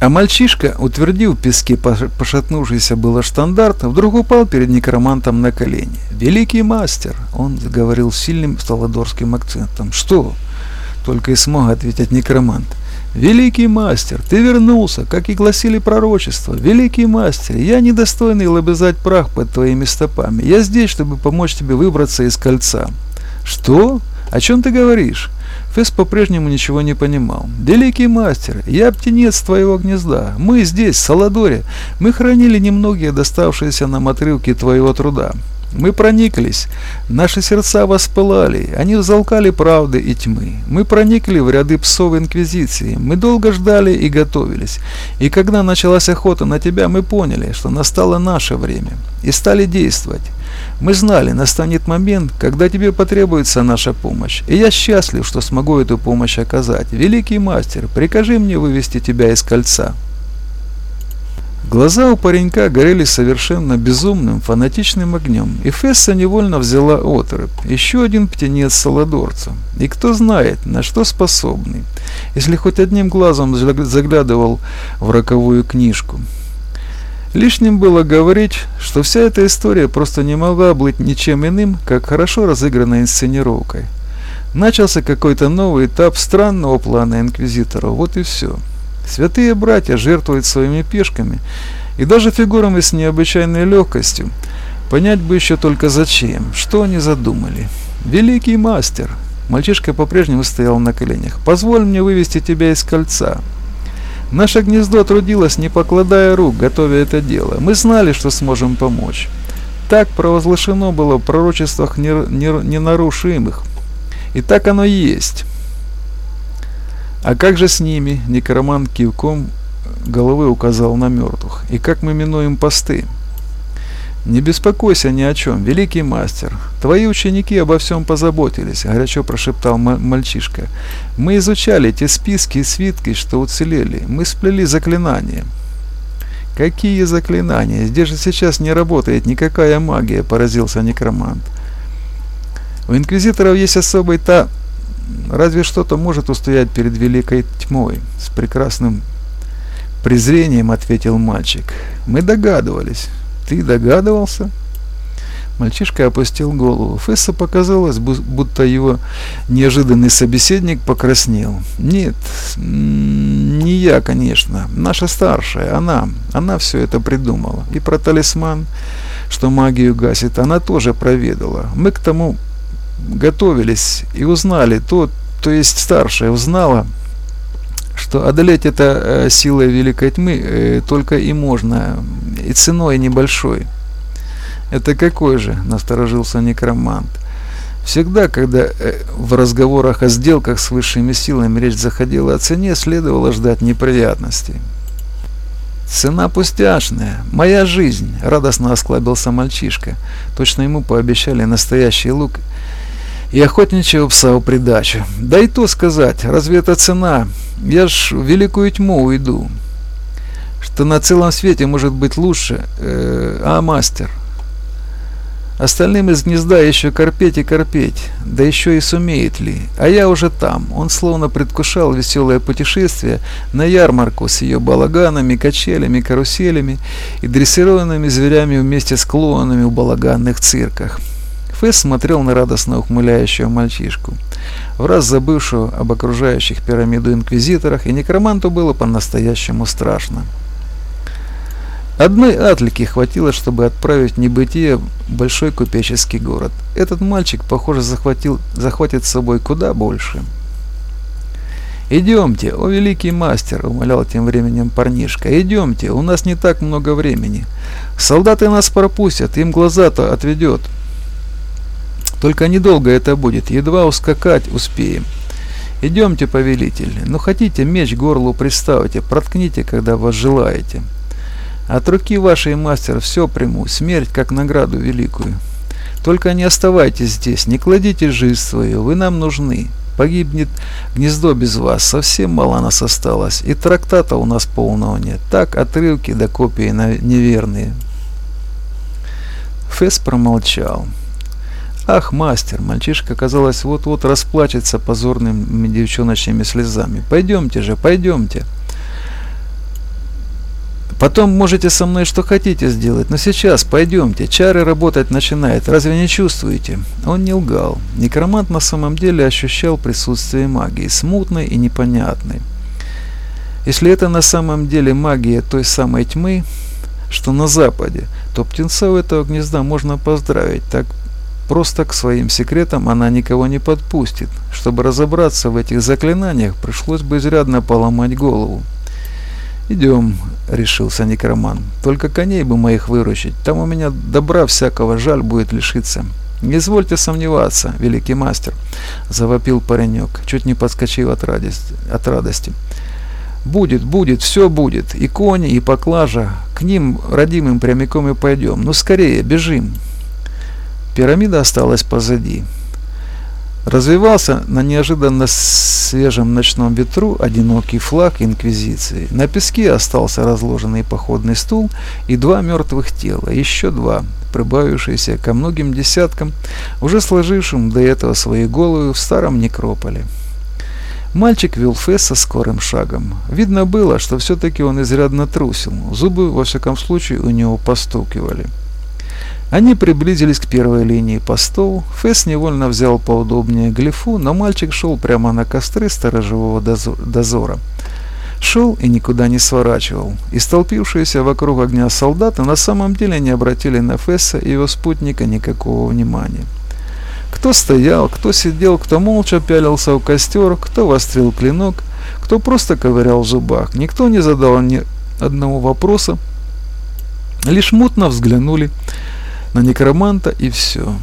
А мальчишка, утвердив в песке пошатнувшийся было штандарт, вдруг упал перед некромантом на колени. «Великий мастер!» — он заговорил сильным столодорским акцентом. «Что?» — только и смог ответить некромант. «Великий мастер, ты вернулся, как и гласили пророчества. Великий мастер, я недостойный лобызать прах под твоими стопами. Я здесь, чтобы помочь тебе выбраться из кольца». «Что? О чем ты говоришь?» Фесс по-прежнему ничего не понимал. «Великий мастер, я птенец твоего гнезда. Мы здесь, в Саладоре. Мы хранили немногие доставшиеся нам отрывки твоего труда. Мы прониклись, наши сердца воспылали, они взалкали правды и тьмы. Мы проникли в ряды псов Инквизиции, мы долго ждали и готовились. И когда началась охота на тебя, мы поняли, что настало наше время, и стали действовать. Мы знали, настанет момент, когда тебе потребуется наша помощь, и я счастлив, что смогу эту помощь оказать. Великий мастер, прикажи мне вывести тебя из кольца». Глаза у паренька горели совершенно безумным, фанатичным огнем, и Фесса невольно взяла отрыв. Еще один птенец Саладорца. И кто знает, на что способный, если хоть одним глазом заглядывал в роковую книжку. Лишним было говорить, что вся эта история просто не могла быть ничем иным, как хорошо разыгранной инсценировкой. Начался какой-то новый этап странного плана Инквизитора, вот и все. Святые братья жертвуют своими пешками и даже фигурами с необычайной легкостью. Понять бы еще только зачем, что они задумали. Великий мастер. Мальчишка по-прежнему стоял на коленях. Позволь мне вывести тебя из кольца. Наше гнездо трудилось, не покладая рук, готовя это дело. Мы знали, что сможем помочь. Так провозглашено было в пророчествах ненарушимых. И так оно и есть. А как же с ними? Некроман кивком головы указал на мертвых. И как мы минуем посты? Не беспокойся ни о чем, великий мастер. Твои ученики обо всем позаботились, горячо прошептал мальчишка. Мы изучали те списки и свитки, что уцелели. Мы сплели заклинания. Какие заклинания? Здесь же сейчас не работает никакая магия, поразился некромант. У инквизиторов есть особый та Разве что-то может устоять перед великой тьмой? С прекрасным презрением ответил мальчик. Мы догадывались. Ты догадывался? Мальчишка опустил голову. Фесса показалось, будто его неожиданный собеседник покраснел. «Нет, не я, конечно. Наша старшая, она. Она все это придумала. И про талисман, что магию гасит, она тоже проведала. Мы к тому готовились и узнали, то, то есть старшая узнала, что одолеть это э, силой великой тьмы э, только и можно, и ценой небольшой. Это какой же, насторожился некромант. Всегда, когда э, в разговорах о сделках с высшими силами речь заходила о цене, следовало ждать неприятностей. «Цена пустяшная, моя жизнь!» — радостно осклабился мальчишка. Точно ему пообещали настоящий лук и охотничьего пса в придачу. Да и то сказать, разве это цена? Я ж в великую тьму уйду. Что на целом свете может быть лучше, э, а мастер? Остальным из гнезда еще корпеть и корпеть, да еще и сумеет ли. А я уже там. Он словно предвкушал веселое путешествие на ярмарку с ее балаганами, качелями, каруселями и дрессированными зверями вместе с клоунами в балаганных цирках. Фесс смотрел на радостно ухмыляющего мальчишку, в раз забывшего об окружающих пирамиду инквизиторах, и некроманту было по-настоящему страшно. Одной атлики хватило, чтобы отправить в небытие большой купеческий город. Этот мальчик, похоже, захватил, захватит с собой куда больше. «Идемте, о великий мастер!» — умолял тем временем парнишка. «Идемте, у нас не так много времени. Солдаты нас пропустят, им глаза-то отведет». Только недолго это будет, едва ускакать успеем. Идемте, повелитель, ну хотите меч горлу приставьте, проткните, когда вас желаете. От руки вашей, мастер, все приму, смерть как награду великую. Только не оставайтесь здесь, не кладите жизнь свою, вы нам нужны. Погибнет гнездо без вас, совсем мало нас осталось, и трактата у нас полного нет. Так, отрывки до да копии неверные. Фесс промолчал. «Ах, мастер!» Мальчишка, казалось, вот-вот расплачется позорными девчоночными слезами. «Пойдемте же, пойдемте!» Потом можете со мной что хотите сделать, но сейчас пойдемте, чары работать начинает, разве не чувствуете? Он не лгал. Некромант на самом деле ощущал присутствие магии, смутной и непонятной. Если это на самом деле магия той самой тьмы, что на западе, то птенцов этого гнезда можно поздравить, так просто к своим секретам она никого не подпустит. Чтобы разобраться в этих заклинаниях, пришлось бы изрядно поломать голову. «Идем», — решился некроман. «Только коней бы моих выручить. Там у меня добра всякого жаль будет лишиться». «Не извольте сомневаться, великий мастер», — завопил паренек, чуть не подскочив от радости. От радости. «Будет, будет, все будет. И кони, и поклажа. К ним, родимым, прямиком и пойдем. Ну, скорее, бежим». Пирамида осталась позади. Развивался на неожиданно свежем ночном ветру одинокий флаг Инквизиции. На песке остался разложенный походный стул и два мертвых тела, еще два, прибавившиеся ко многим десяткам, уже сложившим до этого свои головы в старом некрополе. Мальчик вел Фесса скорым шагом. Видно было, что все-таки он изрядно трусил. Зубы, во всяком случае, у него постукивали. Они приблизились к первой линии постов. Фесс невольно взял поудобнее глифу, но мальчик шел прямо на костры сторожевого дозора. Шел и никуда не сворачивал. И столпившиеся вокруг огня солдаты на самом деле не обратили на Фесса и его спутника никакого внимания. Кто стоял, кто сидел, кто молча пялился у костер, кто вострил клинок, кто просто ковырял в зубах. Никто не задал ни одного вопроса, лишь мутно взглянули на некроманта и все.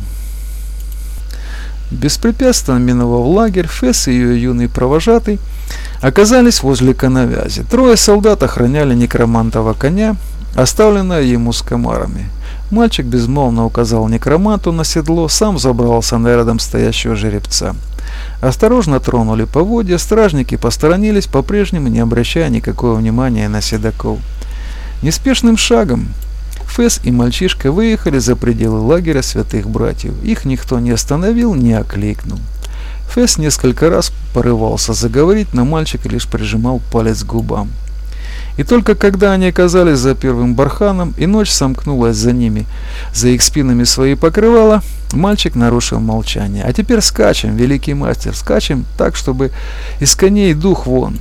Беспрепятственно миновав лагерь, Фесс и ее юный провожатый оказались возле коновязи. Трое солдат охраняли некромантова коня, оставленное ему с комарами. Мальчик безмолвно указал некроманту на седло, сам забрался на рядом стоящего жеребца. Осторожно тронули поводья, стражники посторонились, по-прежнему не обращая никакого внимания на седаков. Неспешным шагом Фэс и мальчишка выехали за пределы лагеря святых братьев. Их никто не остановил, не окликнул. Фэс несколько раз порывался заговорить, но мальчик лишь прижимал палец к губам. И только когда они оказались за первым барханом, и ночь сомкнулась за ними, за их спинами свои покрывала, мальчик нарушил молчание. «А теперь скачем, великий мастер, скачем так, чтобы из коней дух вон».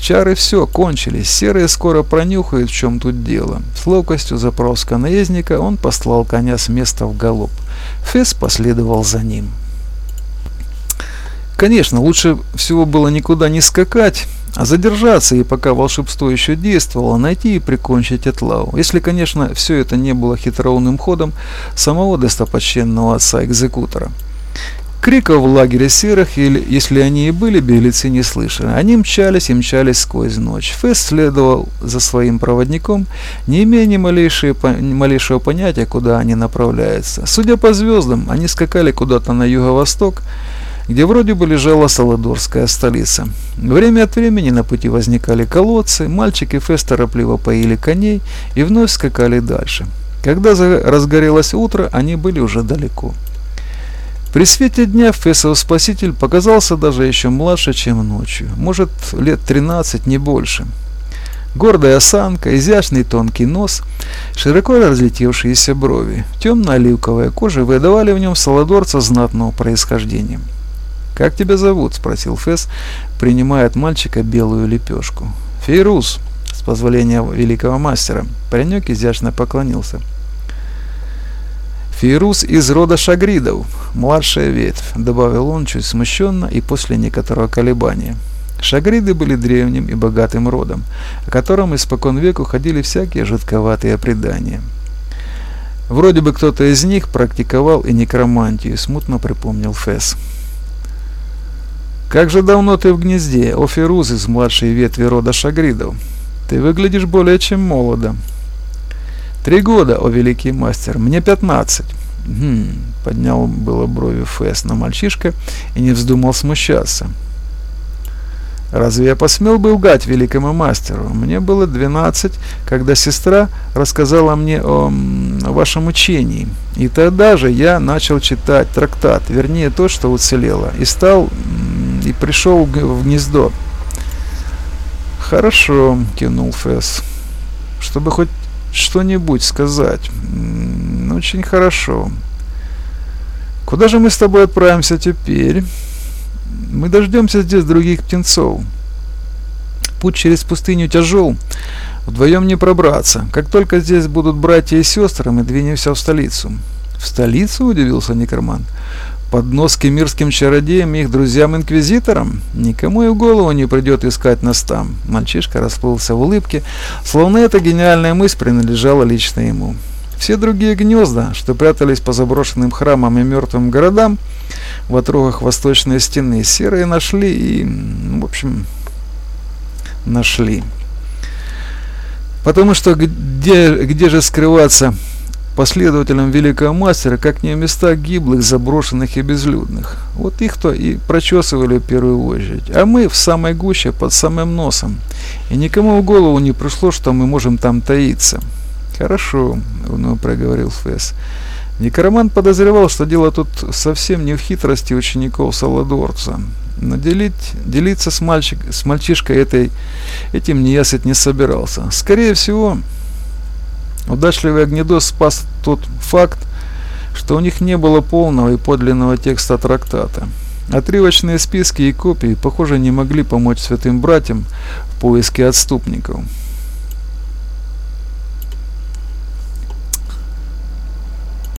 Чары все, кончились, серые скоро пронюхают, в чем тут дело. С ловкостью запроска наездника он послал коня с места в галоп. Фесс последовал за ним. Конечно, лучше всего было никуда не скакать, а задержаться и пока волшебство еще действовало, найти и прикончить Этлау. Если, конечно, все это не было хитроумным ходом самого достопочтенного отца-экзекутора. Криков в лагере серых, или если они и были, беглецы не слышали. Они мчались и мчались сквозь ночь. Фесс следовал за своим проводником, не имея ни малейшего, понятия, куда они направляются. Судя по звездам, они скакали куда-то на юго-восток, где вроде бы лежала Саладорская столица. Время от времени на пути возникали колодцы, мальчики Фесс торопливо поили коней и вновь скакали дальше. Когда разгорелось утро, они были уже далеко. При свете дня Фессов спаситель показался даже еще младше, чем ночью, может лет 13, не больше. Гордая осанка, изящный тонкий нос, широко разлетевшиеся брови, темно-оливковая кожа выдавали в нем саладорца знатного происхождения. «Как тебя зовут?» – спросил Фесс, принимая от мальчика белую лепешку. «Фейрус», с позволения великого мастера. Паренек изящно поклонился. «Фейрус из рода шагридов, младшая ветвь», — добавил он чуть смущенно и после некоторого колебания. Шагриды были древним и богатым родом, о котором испокон веку ходили всякие жутковатые предания. Вроде бы кто-то из них практиковал и некромантию, смутно припомнил Фесс. «Как же давно ты в гнезде, о Феруз из младшей ветви рода Шагридов? Ты выглядишь более чем молодо». Три года, о великий мастер, мне пятнадцать. Хм, поднял было брови Фэс на мальчишка и не вздумал смущаться. Разве я посмел бы лгать великому мастеру? Мне было двенадцать, когда сестра рассказала мне о, о вашем учении. И тогда же я начал читать трактат, вернее то, что уцелело, и стал и пришел в гнездо. Хорошо, кивнул Фэс. чтобы хоть что-нибудь сказать. Очень хорошо. Куда же мы с тобой отправимся теперь? Мы дождемся здесь других птенцов. Путь через пустыню тяжел. Вдвоем не пробраться. Как только здесь будут братья и сестры, мы двинемся в столицу. В столицу? Удивился Некроман. Под нос кемирским чародеям и их друзьям-инквизиторам? Никому и в голову не придет искать нас там. Мальчишка расплылся в улыбке, словно эта гениальная мысль принадлежала лично ему. Все другие гнезда, что прятались по заброшенным храмам и мертвым городам в отрогах восточной стены, серые нашли и, в общем, нашли. Потому что где, где же скрываться последователям великого мастера, как не в местах гиблых, заброшенных и безлюдных. Вот их-то и прочесывали в первую очередь. А мы в самой гуще, под самым носом. И никому в голову не пришло, что мы можем там таиться. Хорошо, вновь проговорил Фесс. Некромант подозревал, что дело тут совсем не в хитрости учеников Саладорца. Но делить, делиться с, мальчик, с мальчишкой этой, этим неясыть не собирался. Скорее всего, Удачливый огнедос спас тот факт, что у них не было полного и подлинного текста трактата. Отрывочные списки и копии, похоже, не могли помочь святым братьям в поиске отступников.